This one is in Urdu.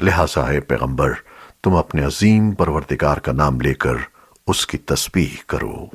لہٰذا ہے پیغمبر، تم اپنے عظیم پروردگار کا نام لے کر اس کی تسبیح کرو۔